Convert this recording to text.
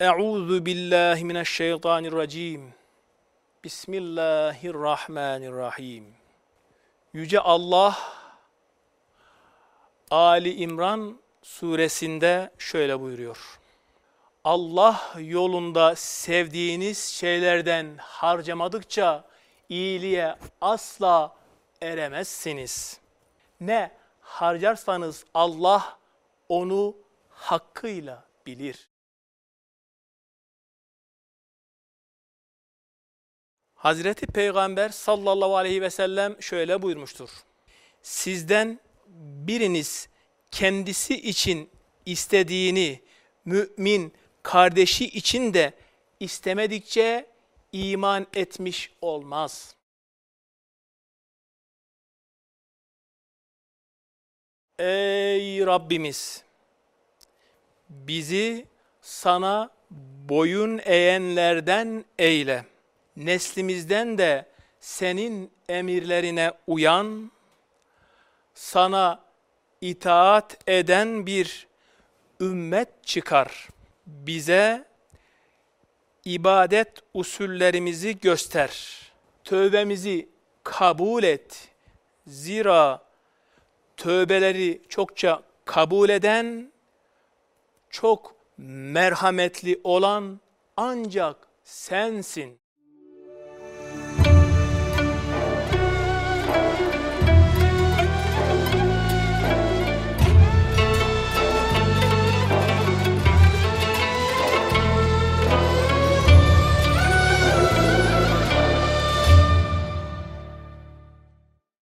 Euzu billahi mineşşeytanirracim. Bismillahirrahmanirrahim. Yüce Allah Ali İmran suresinde şöyle buyuruyor. Allah yolunda sevdiğiniz şeylerden harcamadıkça iyiliğe asla eremezsiniz. Ne harcarsanız Allah onu hakkıyla bilir. Hazreti Peygamber sallallahu aleyhi ve sellem şöyle buyurmuştur. Sizden biriniz kendisi için istediğini mümin kardeşi için de istemedikçe iman etmiş olmaz. Ey Rabbimiz! Bizi sana boyun eğenlerden eyle. Neslimizden de senin emirlerine uyan, sana itaat eden bir ümmet çıkar. Bize ibadet usullerimizi göster. Tövbemizi kabul et. Zira tövbeleri çokça kabul eden, çok merhametli olan ancak sensin.